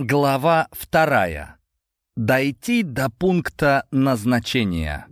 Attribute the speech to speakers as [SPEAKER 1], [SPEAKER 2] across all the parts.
[SPEAKER 1] Глава вторая. Дойти до пункта назначения.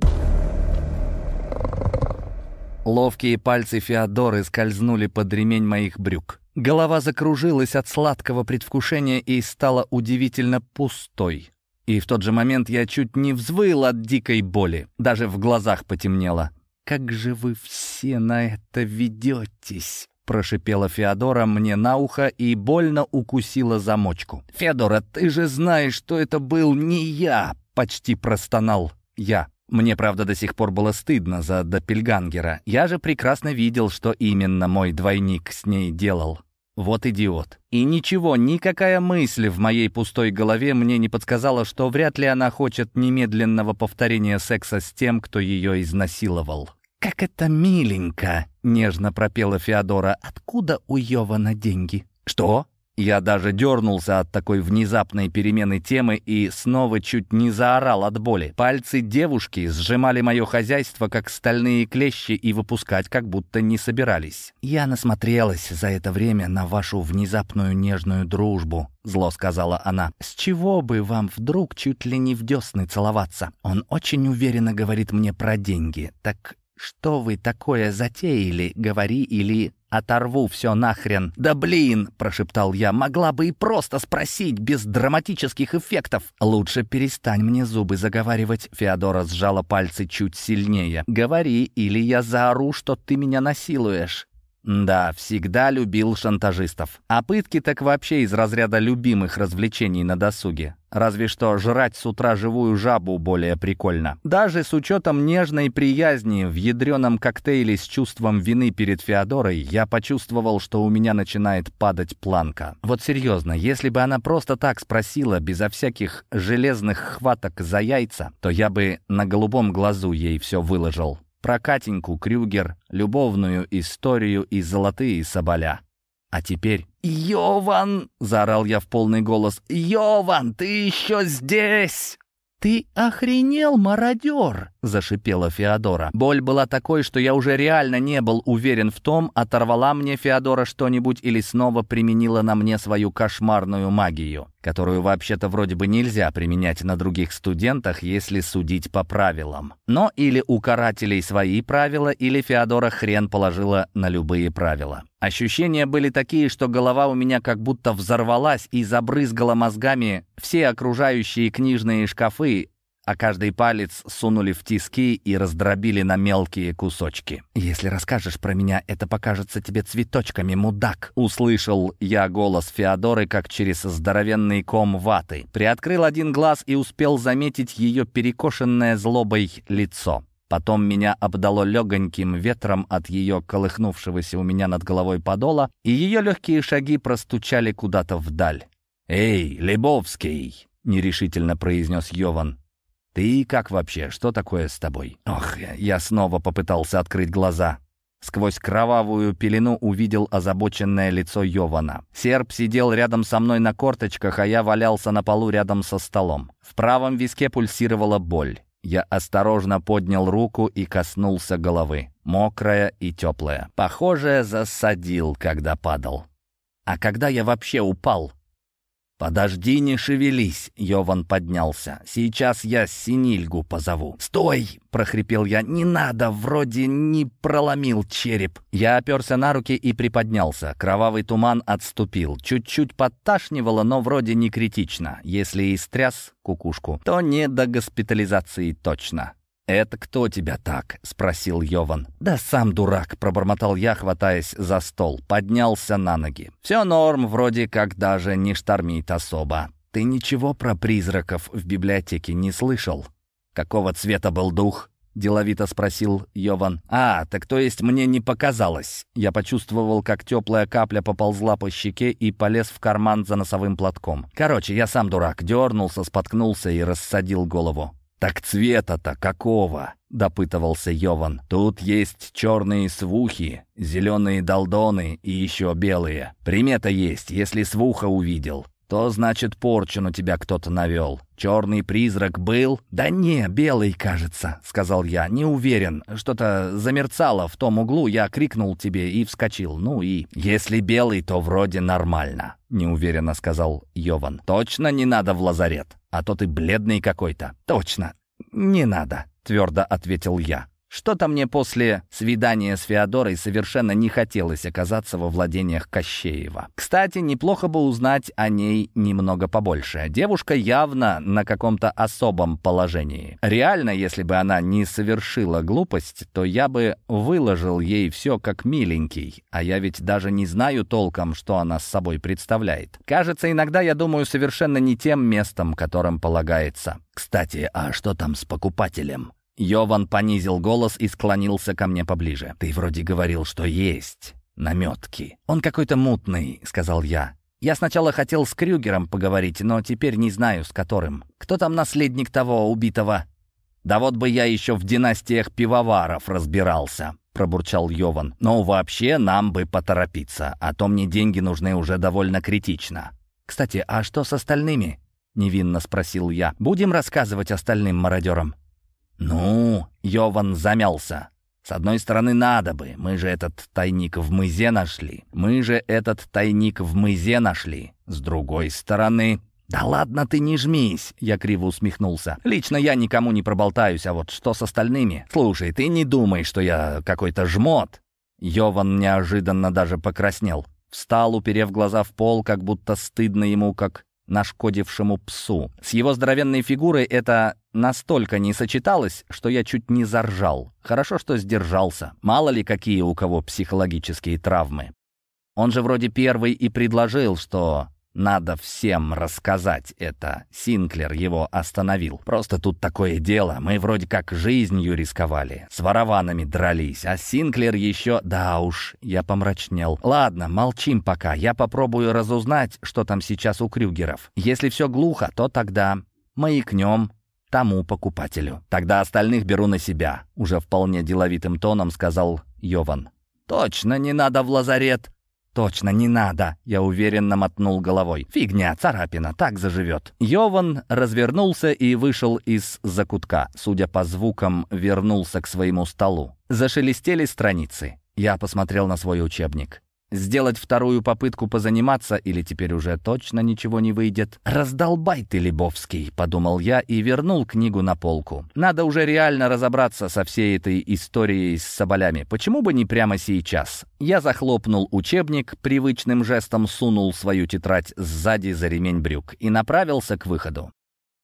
[SPEAKER 1] Ловкие пальцы Феодоры скользнули под ремень моих брюк. Голова закружилась от сладкого предвкушения и стала удивительно пустой. И в тот же момент я чуть не взвыл от дикой боли. Даже в глазах потемнело. «Как же вы все на это ведетесь?» Прошипела Феодора мне на ухо и больно укусила замочку. «Феодора, ты же знаешь, что это был не я!» Почти простонал я. Мне, правда, до сих пор было стыдно за Доппельгангера. Я же прекрасно видел, что именно мой двойник с ней делал. Вот идиот. И ничего, никакая мысль в моей пустой голове мне не подсказала, что вряд ли она хочет немедленного повторения секса с тем, кто ее изнасиловал. «Как это миленько!» — нежно пропела Феодора. «Откуда у Йована деньги?» «Что?» Я даже дернулся от такой внезапной перемены темы и снова чуть не заорал от боли. Пальцы девушки сжимали мое хозяйство, как стальные клещи, и выпускать как будто не собирались. «Я насмотрелась за это время на вашу внезапную нежную дружбу», — зло сказала она. «С чего бы вам вдруг чуть ли не в десны целоваться? Он очень уверенно говорит мне про деньги. Так «Что вы такое затеяли? Говори или оторву все нахрен». «Да блин!» — прошептал я. «Могла бы и просто спросить, без драматических эффектов». «Лучше перестань мне зубы заговаривать». Феодора сжала пальцы чуть сильнее. «Говори, или я заору, что ты меня насилуешь». Да, всегда любил шантажистов. А пытки так вообще из разряда любимых развлечений на досуге. Разве что жрать с утра живую жабу более прикольно. Даже с учетом нежной приязни в ядреном коктейле с чувством вины перед Феодорой, я почувствовал, что у меня начинает падать планка. Вот серьезно, если бы она просто так спросила, безо всяких железных хваток за яйца, то я бы на голубом глазу ей все выложил про Катеньку Крюгер, любовную историю и золотые соболя. А теперь «Йован!» — заорал я в полный голос. «Йован, ты еще здесь!» «Ты охренел, мародер!» — зашипела Феодора. Боль была такой, что я уже реально не был уверен в том, оторвала мне Феодора что-нибудь или снова применила на мне свою кошмарную магию, которую вообще-то вроде бы нельзя применять на других студентах, если судить по правилам. Но или у карателей свои правила, или Феодора хрен положила на любые правила. Ощущения были такие, что голова у меня как будто взорвалась и забрызгала мозгами все окружающие книжные шкафы, а каждый палец сунули в тиски и раздробили на мелкие кусочки. «Если расскажешь про меня, это покажется тебе цветочками, мудак!» Услышал я голос Феодоры, как через здоровенный ком ваты. Приоткрыл один глаз и успел заметить ее перекошенное злобой лицо. Потом меня обдало легоньким ветром от ее колыхнувшегося у меня над головой подола, и ее легкие шаги простучали куда-то вдаль. «Эй, Лебовский!» — нерешительно произнес Йован. «Ты как вообще? Что такое с тобой?» Ох, я снова попытался открыть глаза. Сквозь кровавую пелену увидел озабоченное лицо Йована. Серб сидел рядом со мной на корточках, а я валялся на полу рядом со столом. В правом виске пульсировала боль. Я осторожно поднял руку и коснулся головы. Мокрая и теплая. Похоже, засадил, когда падал. А когда я вообще упал? «Подожди, не шевелись!» — Йован поднялся. «Сейчас я Синильгу позову». «Стой!» — прохрипел я. «Не надо, вроде не проломил череп». Я оперся на руки и приподнялся. Кровавый туман отступил. Чуть-чуть подташнивало, но вроде не критично. Если и стряс кукушку, то не до госпитализации точно. «Это кто тебя так?» — спросил Йован. «Да сам дурак», — пробормотал я, хватаясь за стол. Поднялся на ноги. «Все норм, вроде как даже не штормит особо. Ты ничего про призраков в библиотеке не слышал?» «Какого цвета был дух?» — деловито спросил Йован. «А, так то есть мне не показалось». Я почувствовал, как теплая капля поползла по щеке и полез в карман за носовым платком. Короче, я сам дурак, дернулся, споткнулся и рассадил голову. «Так цвета-то какого?» — допытывался Йован. «Тут есть черные свухи, зеленые долдоны и еще белые. Примета есть, если свуха увидел. То значит порчу на тебя кто-то навел. Черный призрак был?» «Да не, белый, кажется», — сказал я. «Не уверен. Что-то замерцало в том углу, я крикнул тебе и вскочил. Ну и...» «Если белый, то вроде нормально», — неуверенно сказал Йован. «Точно не надо в лазарет, а то ты бледный какой-то». «Точно, не надо», — твердо ответил я. Что-то мне после свидания с Феодорой совершенно не хотелось оказаться во владениях Кощеева. Кстати, неплохо бы узнать о ней немного побольше. Девушка явно на каком-то особом положении. Реально, если бы она не совершила глупость, то я бы выложил ей все как миленький. А я ведь даже не знаю толком, что она с собой представляет. Кажется, иногда я думаю совершенно не тем местом, которым полагается. Кстати, а что там с покупателем? Йован понизил голос и склонился ко мне поближе. «Ты вроде говорил, что есть наметки». «Он какой-то мутный», — сказал я. «Я сначала хотел с Крюгером поговорить, но теперь не знаю, с которым. Кто там наследник того убитого?» «Да вот бы я еще в династиях пивоваров разбирался», — пробурчал Йован. «Но вообще нам бы поторопиться, а то мне деньги нужны уже довольно критично». «Кстати, а что с остальными?» — невинно спросил я. «Будем рассказывать остальным мародерам?» «Ну?» — Йован замялся. «С одной стороны, надо бы. Мы же этот тайник в мызе нашли. Мы же этот тайник в мызе нашли. С другой стороны...» «Да ладно ты не жмись!» — я криво усмехнулся. «Лично я никому не проболтаюсь, а вот что с остальными? Слушай, ты не думай, что я какой-то жмот!» Йован неожиданно даже покраснел. Встал, уперев глаза в пол, как будто стыдно ему, как нашкодившему псу. С его здоровенной фигурой это настолько не сочеталось, что я чуть не заржал. Хорошо, что сдержался. Мало ли, какие у кого психологические травмы. Он же вроде первый и предложил, что надо всем рассказать это. Синклер его остановил. Просто тут такое дело. Мы вроде как жизнью рисковали. С ворованами дрались. А Синклер еще... Да уж, я помрачнел. Ладно, молчим пока. Я попробую разузнать, что там сейчас у Крюгеров. Если все глухо, то тогда маякнем тому покупателю. Тогда остальных беру на себя. Уже вполне деловитым тоном сказал Йован. «Точно не надо в лазарет!» «Точно, не надо!» Я уверенно мотнул головой. «Фигня, царапина, так заживет». Йован развернулся и вышел из закутка. Судя по звукам, вернулся к своему столу. Зашелестели страницы. Я посмотрел на свой учебник. Сделать вторую попытку позаниматься или теперь уже точно ничего не выйдет? «Раздолбай ты, Лебовский», — подумал я и вернул книгу на полку. «Надо уже реально разобраться со всей этой историей с соболями. Почему бы не прямо сейчас?» Я захлопнул учебник, привычным жестом сунул свою тетрадь сзади за ремень брюк и направился к выходу.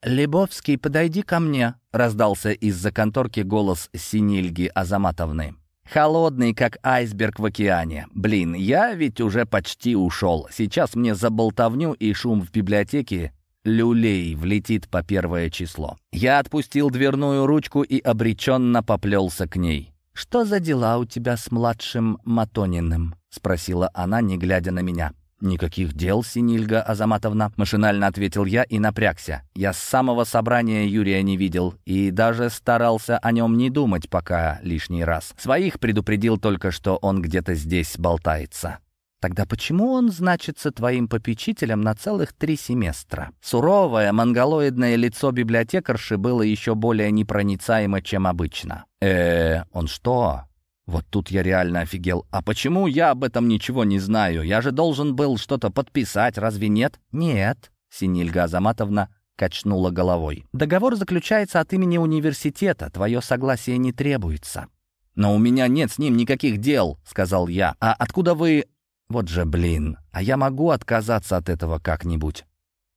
[SPEAKER 1] «Лебовский, подойди ко мне», — раздался из-за конторки голос Синильги Азаматовны. Холодный, как айсберг в океане. Блин, я ведь уже почти ушел. Сейчас мне за болтовню и шум в библиотеке люлей влетит по первое число. Я отпустил дверную ручку и обреченно поплелся к ней. «Что за дела у тебя с младшим Матониным?» — спросила она, не глядя на меня. «Никаких дел, Синильга Азаматовна», — машинально ответил я и напрягся. Я с самого собрания Юрия не видел и даже старался о нем не думать пока лишний раз. Своих предупредил только, что он где-то здесь болтается. Тогда почему он значится твоим попечителем на целых три семестра? Суровое монголоидное лицо библиотекарши было еще более непроницаемо, чем обычно. э он что, вот тут я реально офигел. А почему я об этом ничего не знаю? Я же должен был что-то подписать, разве нет? Нет, Синильга Азаматовна качнула головой. Договор заключается от имени университета, твое согласие не требуется. «Но у меня нет с ним никаких дел», — сказал я. «А откуда вы...» «Вот же блин, а я могу отказаться от этого как-нибудь?»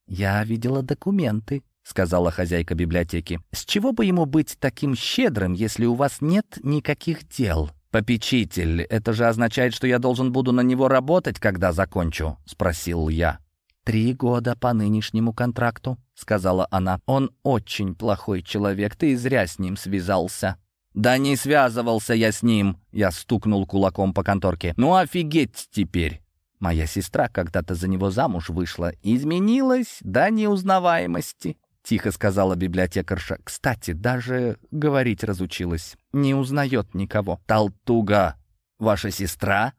[SPEAKER 1] «Я видела документы», — сказала хозяйка библиотеки. «С чего бы ему быть таким щедрым, если у вас нет никаких дел?» «Попечитель, это же означает, что я должен буду на него работать, когда закончу?» — спросил я. «Три года по нынешнему контракту», — сказала она. «Он очень плохой человек, ты зря с ним связался». «Да не связывался я с ним», — я стукнул кулаком по конторке. «Ну офигеть теперь!» Моя сестра когда-то за него замуж вышла. Изменилась до неузнаваемости. Тихо сказала библиотекарша. Кстати, даже говорить разучилась. Не узнает никого. Талтуга, ваша сестра?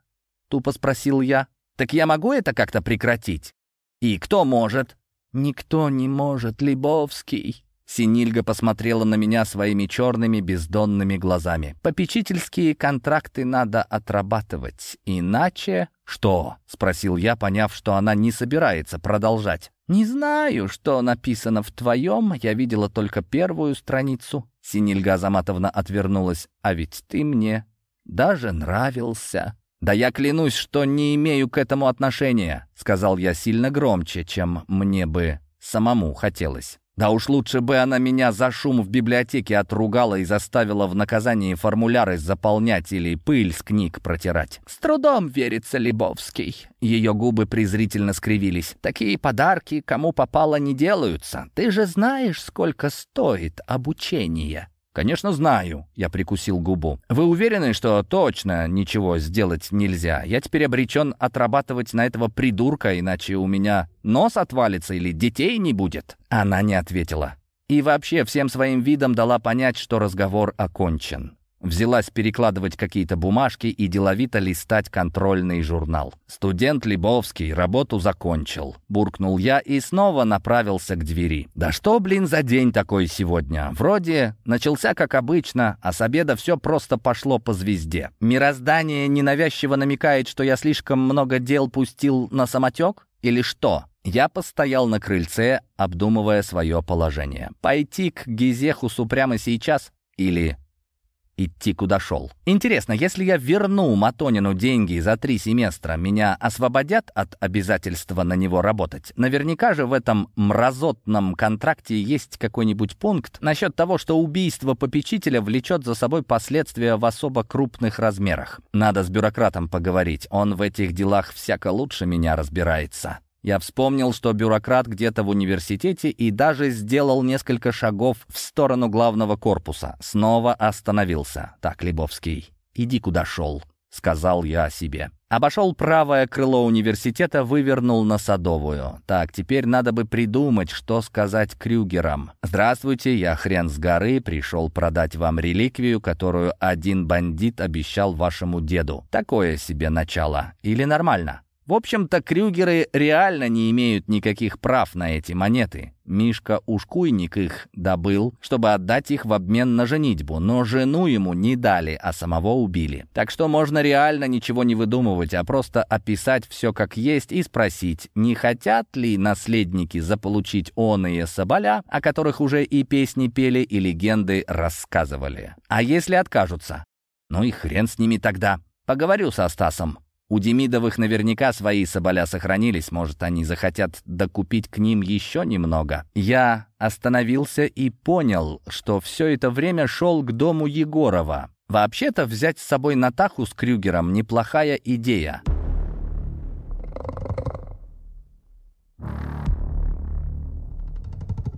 [SPEAKER 1] Тупо спросил я. Так я могу это как-то прекратить? И кто может?» «Никто не может, Лебовский», Синильга посмотрела на меня своими черными бездонными глазами. «Попечительские контракты надо отрабатывать, иначе...» «Что?» — спросил я, поняв, что она не собирается продолжать. «Не знаю, что написано в твоем, я видела только первую страницу». Синильга Азаматовна отвернулась. «А ведь ты мне даже нравился». «Да я клянусь, что не имею к этому отношения», — сказал я сильно громче, чем мне бы самому хотелось. Да уж лучше бы она меня за шум в библиотеке отругала и заставила в наказании формуляры заполнять или пыль с книг протирать. С трудом верится Лебовский. Ее губы презрительно скривились. Такие подарки кому попало не делаются. Ты же знаешь, сколько стоит обучение. «Конечно, знаю», — я прикусил губу. «Вы уверены, что точно ничего сделать нельзя? Я теперь обречен отрабатывать на этого придурка, иначе у меня нос отвалится или детей не будет?» Она не ответила. И вообще всем своим видом дала понять, что разговор окончен. Взялась перекладывать какие-то бумажки и деловито листать контрольный журнал. «Студент Лебовский работу закончил», — буркнул я и снова направился к двери. «Да что, блин, за день такой сегодня? Вроде начался как обычно, а с обеда все просто пошло по звезде. Мироздание ненавязчиво намекает, что я слишком много дел пустил на самотек? Или что?» Я постоял на крыльце, обдумывая свое положение. Пойти к Гизехусу прямо сейчас или идти куда шел. Интересно, если я верну Матонину деньги за три семестра, меня освободят от обязательства на него работать? Наверняка же в этом мразотном контракте есть какой-нибудь пункт насчет того, что убийство попечителя влечет за собой последствия в особо крупных размерах. Надо с бюрократом поговорить, он в этих делах всяко лучше меня разбирается. Я вспомнил, что бюрократ где-то в университете и даже сделал несколько шагов в сторону главного корпуса. Снова остановился. «Так, Лебовский, иди куда шел», — сказал я себе. Обошел правое крыло университета, вывернул на Садовую. Так, теперь надо бы придумать, что сказать Крюгерам. «Здравствуйте, я хрен с горы, пришел продать вам реликвию, которую один бандит обещал вашему деду. Такое себе начало. Или нормально?» В общем-то, Крюгеры реально не имеют никаких прав на эти монеты. Мишка Ушкуйник их добыл, чтобы отдать их в обмен на женитьбу, но жену ему не дали, а самого убили. Так что можно реально ничего не выдумывать, а просто описать все как есть и спросить, не хотят ли наследники заполучить оные соболя, о которых уже и песни пели, и легенды рассказывали. А если откажутся? Ну и хрен с ними тогда. Поговорю со Стасом. У Демидовых наверняка свои соболя сохранились, может, они захотят докупить к ним еще немного. Я остановился и понял, что все это время шел к дому Егорова. Вообще-то взять с собой Натаху с Крюгером неплохая идея.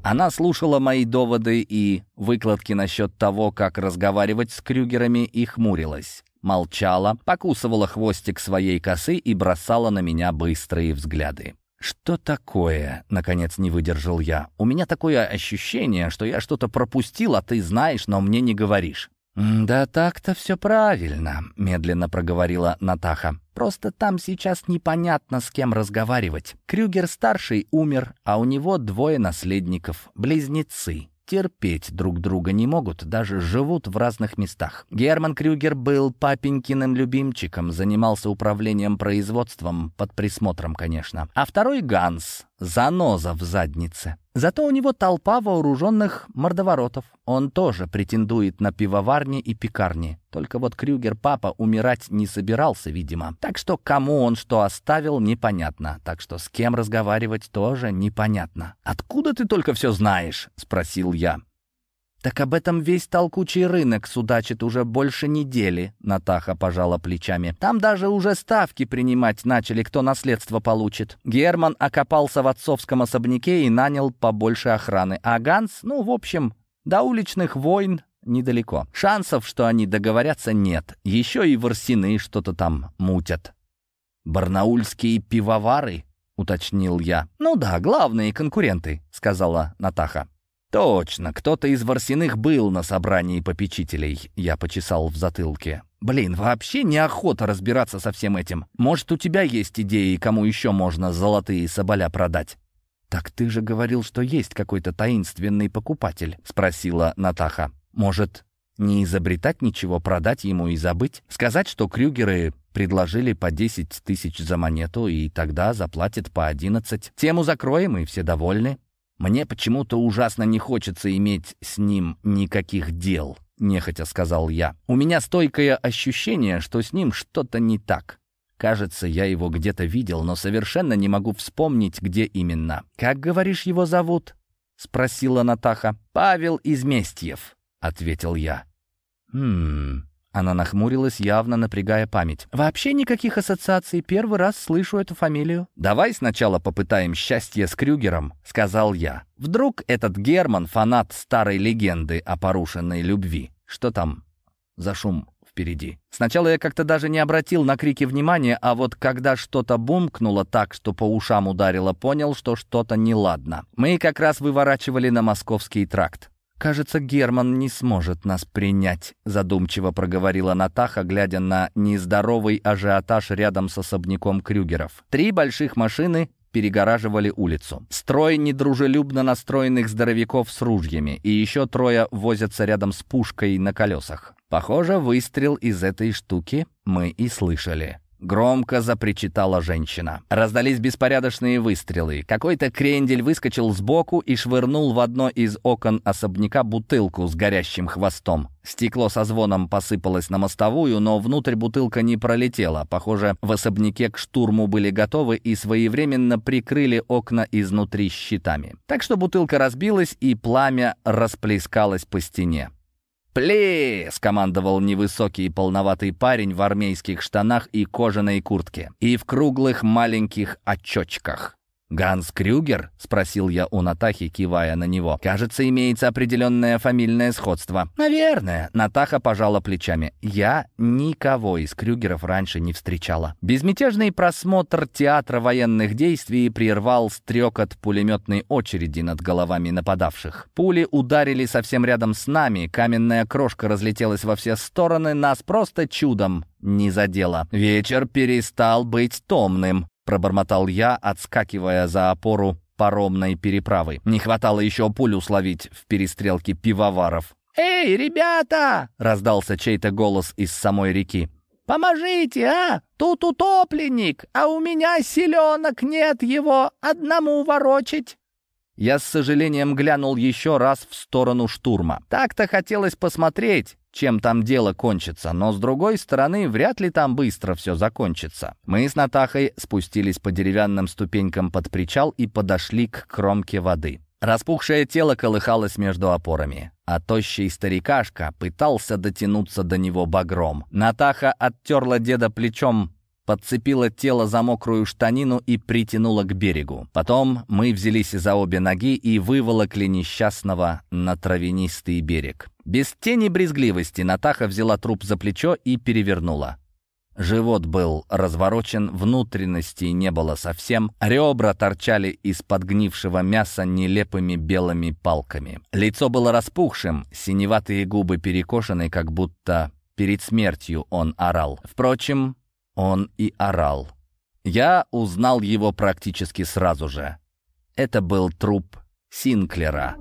[SPEAKER 1] Она слушала мои доводы и выкладки насчет того, как разговаривать с Крюгерами, и хмурилась молчала, покусывала хвостик своей косы и бросала на меня быстрые взгляды. «Что такое?» — наконец не выдержал я. «У меня такое ощущение, что я что-то пропустил, а ты знаешь, но мне не говоришь». «Да так-то все правильно», — медленно проговорила Натаха. «Просто там сейчас непонятно, с кем разговаривать. Крюгер-старший умер, а у него двое наследников, близнецы терпеть друг друга не могут, даже живут в разных местах. Герман Крюгер был папенькиным любимчиком, занимался управлением производством, под присмотром, конечно. А второй Ганс — заноза в заднице. Зато у него толпа вооруженных мордоворотов. Он тоже претендует на пивоварни и пекарни. Только вот Крюгер-папа умирать не собирался, видимо. Так что кому он что оставил, непонятно. Так что с кем разговаривать тоже непонятно. «Откуда ты только все знаешь?» — спросил я. «Так об этом весь толкучий рынок судачит уже больше недели», — Натаха пожала плечами. «Там даже уже ставки принимать начали, кто наследство получит. Герман окопался в отцовском особняке и нанял побольше охраны. А Ганс, ну, в общем, до уличных войн недалеко. Шансов, что они договорятся, нет. Еще и ворсины что-то там мутят». «Барнаульские пивовары?» — уточнил я. «Ну да, главные конкуренты», — сказала Натаха. «Точно, кто-то из Ворсиных был на собрании попечителей», — я почесал в затылке. Блин, вообще неохота разбираться со всем этим. Может, у тебя есть идеи, кому еще можно золотые соболя продать?» «Так ты же говорил, что есть какой-то таинственный покупатель», — спросила Натаха. «Может, не изобретать ничего, продать ему и забыть? Сказать, что Крюгеры предложили по 10 тысяч за монету, и тогда заплатят по 11. Тему закроем, и все довольны. Мне почему-то ужасно не хочется иметь с ним никаких дел». — нехотя сказал я. «У меня стойкое ощущение, что с ним что-то не так. Кажется, я его где-то видел, но совершенно не могу вспомнить, где именно. Как, говоришь, его зовут?» — спросила Натаха. «Павел Изместьев», — ответил я. «Хм...» Она нахмурилась, явно напрягая память. «Вообще никаких ассоциаций. Первый раз слышу эту фамилию». «Давай сначала попытаем счастье с Крюгером», — сказал я. «Вдруг этот Герман — фанат старой легенды о порушенной любви. Что там за шум впереди?» Сначала я как-то даже не обратил на крики внимания, а вот когда что-то бумкнуло так, что по ушам ударило, понял, что что-то неладно. Мы как раз выворачивали на московский тракт. «Кажется, Герман не сможет нас принять», — задумчиво проговорила Натаха, глядя на нездоровый ажиотаж рядом с особняком Крюгеров. Три больших машины перегораживали улицу. Строй недружелюбно настроенных здоровяков с ружьями, и еще трое возятся рядом с пушкой на колесах. Похоже, выстрел из этой штуки мы и слышали. Громко запричитала женщина. Раздались беспорядочные выстрелы. Какой-то крендель выскочил сбоку и швырнул в одно из окон особняка бутылку с горящим хвостом. Стекло со звоном посыпалось на мостовую, но внутрь бутылка не пролетела. Похоже, в особняке к штурму были готовы и своевременно прикрыли окна изнутри щитами. Так что бутылка разбилась, и пламя расплескалось по стене. «Пли!» — скомандовал невысокий полноватый парень в армейских штанах и кожаной куртке, и в круглых маленьких очочках. «Ганс Крюгер?» — спросил я у Натахи, кивая на него. «Кажется, имеется определенное фамильное сходство». «Наверное». Натаха пожала плечами. «Я никого из Крюгеров раньше не встречала». Безмятежный просмотр театра военных действий прервал стрекот пулеметной очереди над головами нападавших. Пули ударили совсем рядом с нами, каменная крошка разлетелась во все стороны, нас просто чудом не задело. Вечер перестал быть томным пробормотал я, отскакивая за опору паромной переправы. Не хватало еще пулю словить в перестрелке пивоваров. «Эй, ребята!» — раздался чей-то голос из самой реки. «Поможите, а! Тут утопленник, а у меня селенок нет его одному ворочить!» Я с сожалением глянул еще раз в сторону штурма. Так-то хотелось посмотреть, чем там дело кончится, но с другой стороны, вряд ли там быстро все закончится. Мы с Натахой спустились по деревянным ступенькам под причал и подошли к кромке воды. Распухшее тело колыхалось между опорами, а тощий старикашка пытался дотянуться до него багром. Натаха оттерла деда плечом подцепила тело за мокрую штанину и притянула к берегу. Потом мы взялись за обе ноги и выволокли несчастного на травянистый берег. Без тени брезгливости Натаха взяла труп за плечо и перевернула. Живот был разворочен, внутренностей не было совсем, ребра торчали из подгнившего мяса нелепыми белыми палками. Лицо было распухшим, синеватые губы перекошены, как будто перед смертью он орал. Впрочем, он и орал. Я узнал его практически сразу же. Это был труп Синклера.